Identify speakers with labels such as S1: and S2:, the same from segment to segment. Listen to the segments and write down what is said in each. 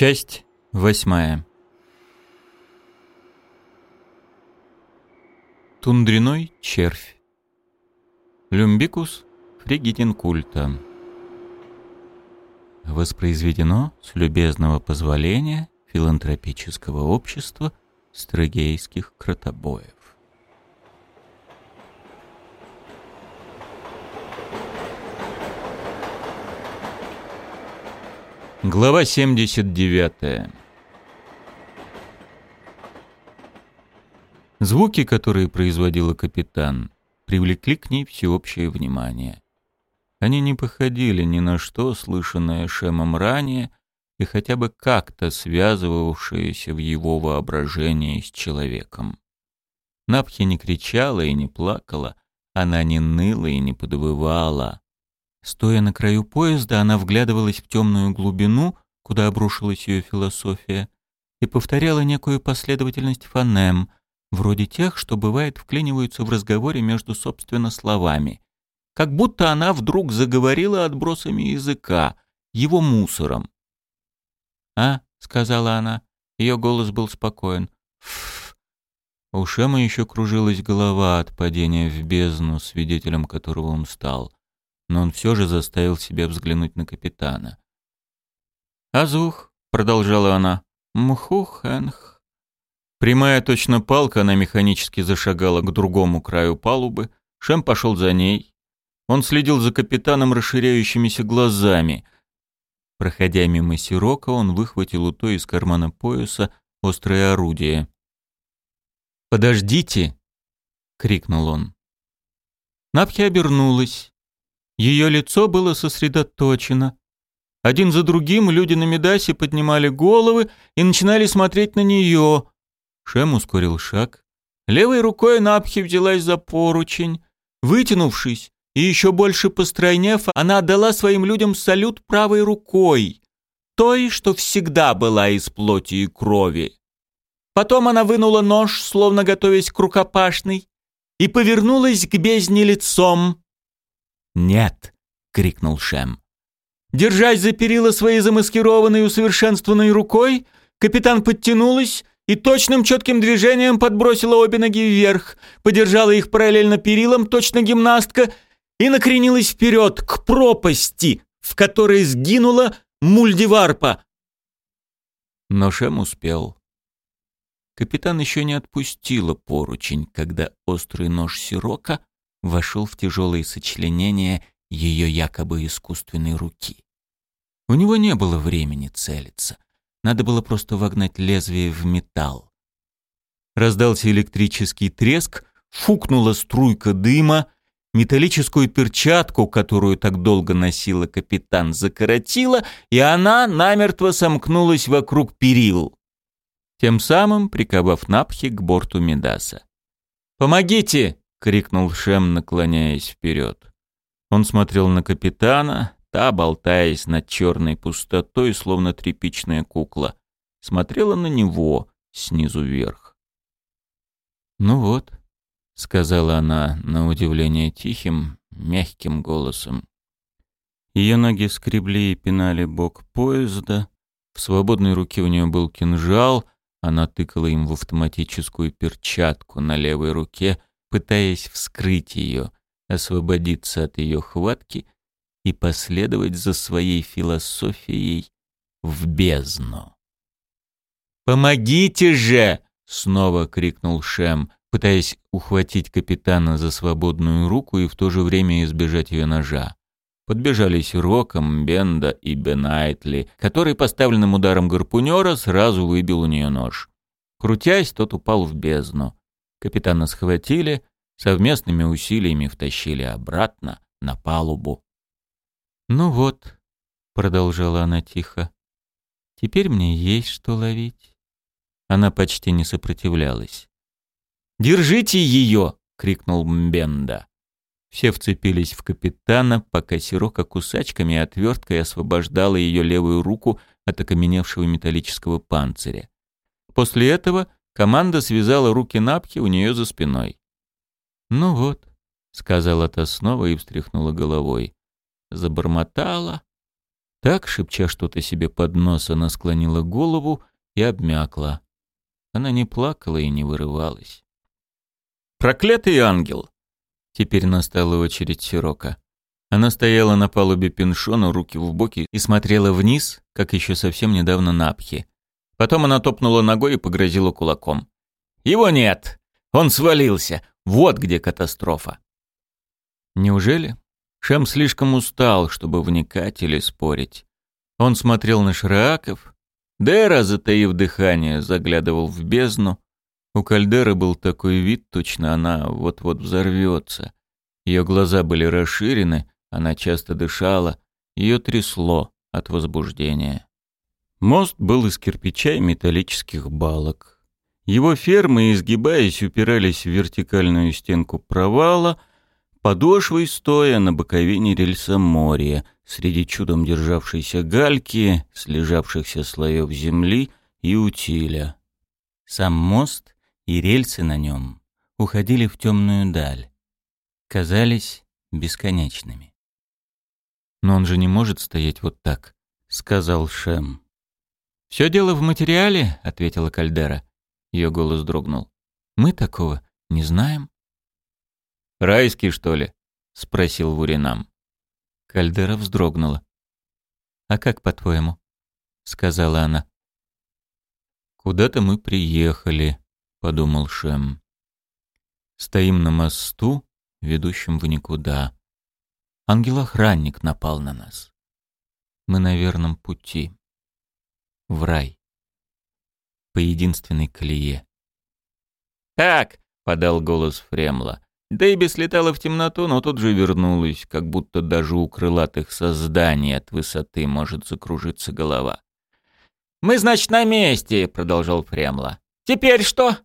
S1: Часть восьмая. Тундряной червь. Люмбикус фригитинкульта. Воспроизведено с любезного позволения филантропического общества строгейских кротобоев. Глава 79. Звуки, которые производила капитан, привлекли к ней всеобщее внимание. Они не походили ни на что, слышанное Шемом ранее, и хотя бы как-то связывавшееся в его воображении с человеком. Напхи не кричала и не плакала, она не ныла и не подвывала. Стоя на краю поезда, она вглядывалась в темную глубину, куда обрушилась ее философия, и повторяла некую последовательность фонем, вроде тех, что бывает вклиниваются в разговоре между собственно словами. Как будто она вдруг заговорила отбросами языка, его мусором. «А?» — сказала она. Ее голос был спокоен. «Фф». У Шема еще кружилась голова от падения в бездну, свидетелем которого он стал но он все же заставил себя взглянуть на капитана. «Азух», — продолжала она, — «мхухэнх». Прямая точно палка, она механически зашагала к другому краю палубы. Шем пошел за ней. Он следил за капитаном расширяющимися глазами. Проходя мимо Сирока, он выхватил у той из кармана пояса острое орудие. «Подождите!» — крикнул он. Напхи обернулась. Ее лицо было сосредоточено. Один за другим люди на Медасе поднимали головы и начинали смотреть на нее. Шем ускорил шаг. Левой рукой Напхи взялась за поручень. Вытянувшись и еще больше постройнев, она отдала своим людям салют правой рукой, той, что всегда была из плоти и крови. Потом она вынула нож, словно готовясь к рукопашной, и повернулась к бездне лицом.
S2: «Нет!» — крикнул Шем.
S1: Держась за перила своей замаскированной и усовершенствованной рукой, капитан подтянулась и точным четким движением подбросила обе ноги вверх, подержала их параллельно перилам, точно гимнастка, и накренилась вперед, к пропасти, в которой сгинула мульдиварпа.
S2: Но Шем успел. Капитан еще не отпустила поручень, когда острый нож Сирока вошел в тяжелые сочленения ее якобы искусственной руки. У него не было времени целиться. Надо было просто вогнать лезвие в металл.
S1: Раздался электрический треск, фукнула струйка дыма, металлическую перчатку, которую так долго носила капитан, закоротила, и она намертво сомкнулась вокруг перил, тем самым приковав Напхи к борту Медаса. «Помогите!» — крикнул Шем, наклоняясь вперед. Он смотрел на капитана, та, болтаясь над черной пустотой, словно тряпичная кукла, смотрела на него снизу вверх. «Ну вот», — сказала она, на удивление тихим, мягким голосом. Ее ноги скребли и пинали бок поезда, в свободной руке у нее был кинжал, она тыкала им в автоматическую перчатку на левой руке — пытаясь вскрыть ее, освободиться от ее хватки и последовать за своей философией в бездну. «Помогите же!» — снова крикнул Шем, пытаясь ухватить капитана за свободную руку и в то же время избежать ее ножа. Подбежали Сироком, Бенда и Бенайтли, который поставленным ударом гарпунера сразу выбил у нее нож. Крутясь, тот упал в бездну. Капитана схватили, совместными усилиями втащили обратно на палубу. «Ну вот», — продолжала она тихо, — «теперь мне есть что ловить». Она почти не сопротивлялась. «Держите ее!» — крикнул Мбенда. Все вцепились в капитана, пока Сирока кусачками и отверткой освобождала ее левую руку от окаменевшего металлического панциря. После этого Команда связала руки Напки у нее за спиной. «Ну вот», — сказала та снова и встряхнула головой. Забормотала, Так, шепча что-то себе под нос, она склонила голову и обмякла. Она не плакала и не вырывалась. «Проклятый ангел!» Теперь настала очередь Сирока. Она стояла на палубе пиншона, руки в боки, и смотрела вниз, как еще совсем недавно на Апхи. Потом она топнула ногой и погрозила кулаком. «Его нет! Он свалился! Вот где катастрофа!» Неужели? Шем слишком устал, чтобы вникать или спорить. Он смотрел на Шрааков. Дера, затаив дыхание, заглядывал в бездну. У Кальдеры был такой вид, точно она вот-вот взорвется. Ее глаза были расширены, она часто дышала, ее трясло от возбуждения. Мост был из кирпича и металлических балок. Его фермы, изгибаясь, упирались в вертикальную стенку провала, подошвой стоя на боковине рельса моря, среди чудом державшейся гальки, слежавшихся слоев земли и утиля. Сам мост и рельсы на нем уходили в темную даль, казались бесконечными. «Но он же не может стоять вот так», — сказал Шем. «Все дело в материале», — ответила Кальдера. Ее голос дрогнул. «Мы такого не знаем». «Райский, что ли?» — спросил Вуринам. Кальдера вздрогнула. «А как, по-твоему?» — сказала она. «Куда-то мы приехали», — подумал Шем. «Стоим на мосту, ведущем в никуда. Ангел-охранник напал на нас. Мы на верном пути. В рай. По единственной колее». «Так!» — подал голос Фремла. Дэйби слетала в темноту, но тут же вернулась, как будто даже у крылатых созданий от высоты может закружиться голова. «Мы, значит, на месте», — продолжал Фремла. «Теперь что?»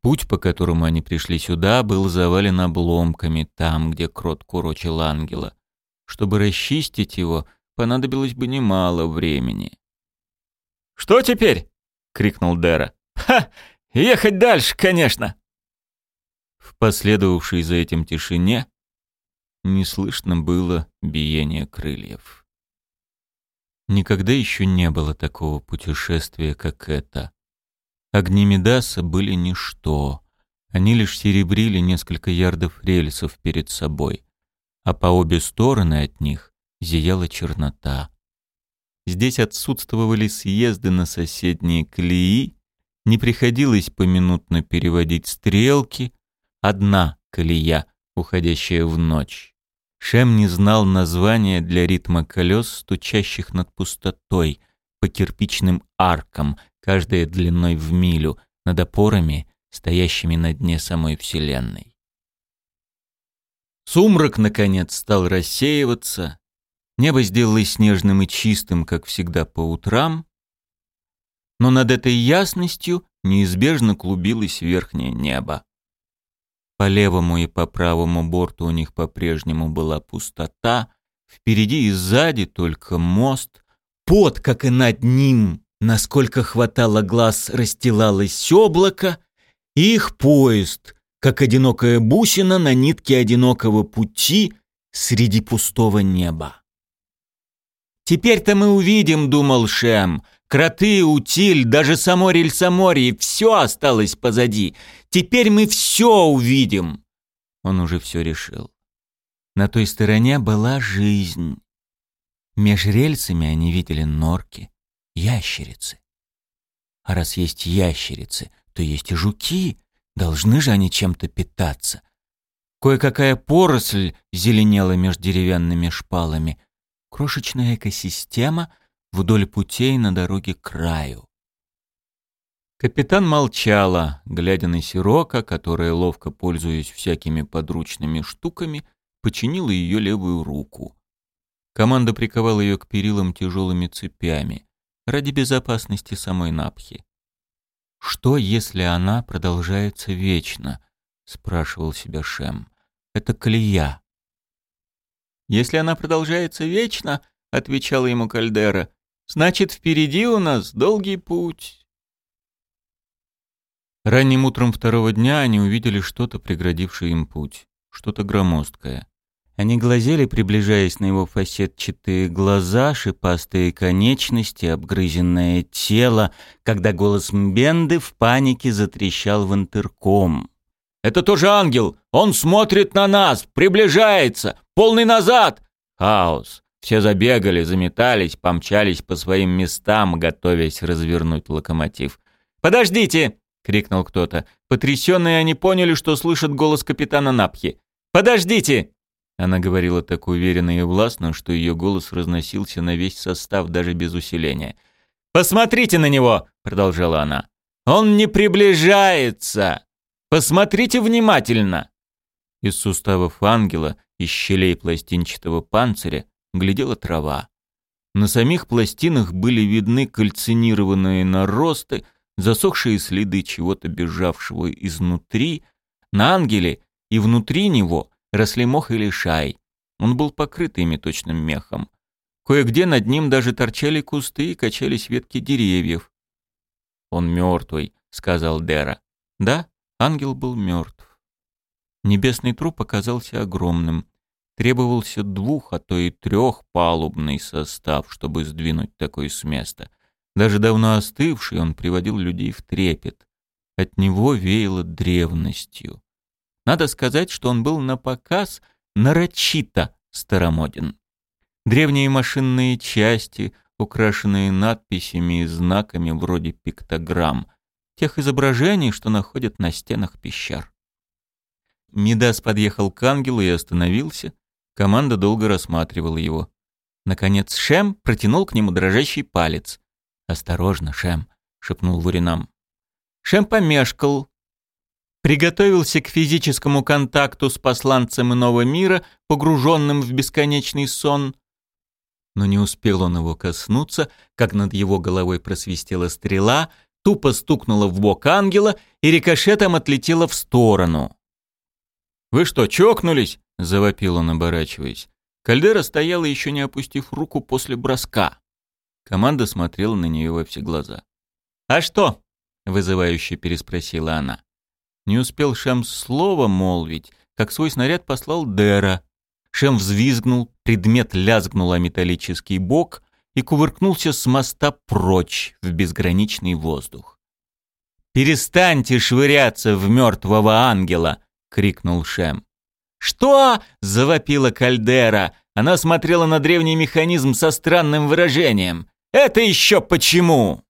S1: Путь, по которому они пришли сюда, был завален обломками там, где крот курочил ангела. Чтобы расчистить его, понадобилось бы немало времени. «Что теперь?» — крикнул Дэра. «Ха! Ехать дальше, конечно!» В последовавшей за этим тишине не слышно было биения крыльев. Никогда еще не было такого путешествия, как это. Огни Медаса были ничто. Они лишь серебрили несколько ярдов рельсов перед собой, а по обе стороны от них зияла чернота. Здесь отсутствовали съезды на соседние колеи, не приходилось поминутно переводить стрелки, одна колея, уходящая в ночь. Шем не знал названия для ритма колес, стучащих над пустотой, по кирпичным аркам, каждая длиной в милю, над опорами, стоящими на дне самой Вселенной. Сумрак, наконец, стал рассеиваться, небо сделалось снежным и чистым, как всегда по утрам, но над этой ясностью неизбежно клубилось верхнее небо. По левому и по правому борту у них по-прежнему была пустота, впереди и сзади только мост. Под, как и над ним, насколько хватало глаз, расстилалось облако, и их поезд, как одинокая бусина на нитке одинокого пути среди пустого неба. «Теперь-то мы увидим», — думал Шем, — Кроты, утиль, даже само рельсоморье — все осталось позади. Теперь мы все увидим. Он уже все решил. На той стороне была жизнь. Меж рельсами они видели норки, ящерицы. А раз есть ящерицы, то есть и жуки. Должны же они чем-то питаться. Кое-какая поросль зеленела между деревянными шпалами. Крошечная экосистема — вдоль путей на дороге к краю. Капитан молчала, глядя на Сирока, которая, ловко пользуясь всякими подручными штуками, починила ее левую руку. Команда приковала ее к перилам тяжелыми цепями ради безопасности самой Напхи. «Что, если она продолжается вечно?» — спрашивал себя Шем. «Это колея». «Если она продолжается вечно», — отвечала ему Кальдера, Значит, впереди у нас долгий путь. Ранним утром второго дня они увидели что-то, преградившее им путь, что-то громоздкое.
S2: Они глазели, приближаясь на его фасетчатые глаза, шипастые конечности, обгрызенное тело, когда голос Мбенды в панике затрещал в интерком. «Это тоже ангел! Он смотрит на нас! Приближается! Полный назад!» Хаос. Все забегали, заметались, помчались по своим местам, готовясь развернуть локомотив. «Подождите!» — крикнул кто-то. Потрясенные они поняли, что слышат голос капитана Напхи. «Подождите!» Она говорила так уверенно и властно, что ее голос разносился на весь состав даже без усиления. «Посмотрите на него!» — продолжала она. «Он не приближается! Посмотрите внимательно!» Из суставов ангела, из щелей пластинчатого панциря, глядела трава. На самих пластинах были видны кальцинированные наросты, засохшие следы чего-то бежавшего изнутри. На ангеле и внутри него росли мох или шай. Он был покрыт ими точным мехом. Кое-где над ним даже торчали кусты и качались ветки деревьев. «Он мертвый», — сказал Дера. Да, ангел был мертв. Небесный труп оказался огромным. Требовался двух, а то и трехпалубный состав, чтобы сдвинуть такой с места. Даже давно остывший он приводил людей в трепет. От него веяло древностью. Надо сказать, что он был на показ нарочито старомоден. Древние машинные части, украшенные надписями и знаками вроде пиктограмм, тех изображений, что находят на стенах пещер. Мидас подъехал к ангелу и остановился. Команда долго рассматривала его. Наконец Шем протянул к нему дрожащий палец. «Осторожно, Шем», — шепнул Вуринам. Шем помешкал, приготовился к физическому контакту с посланцем иного мира, погруженным в бесконечный сон. Но не успел он его коснуться, как над его головой просвистела стрела, тупо стукнула в бок ангела и рикошетом отлетела в сторону. «Вы что, чокнулись?» — завопил он, оборачиваясь. Кальдера стояла, еще не опустив руку после броска. Команда смотрела на нее во все глаза. «А что?» — вызывающе переспросила она. Не успел Шем слово молвить, как свой снаряд послал Дера. Шем взвизгнул, предмет лязгнул о металлический бок и кувыркнулся с моста прочь в безграничный воздух. «Перестаньте швыряться в мертвого ангела!» — крикнул Шем. «Что?» — завопила Кальдера. Она смотрела на древний механизм со странным выражением. «Это еще почему?»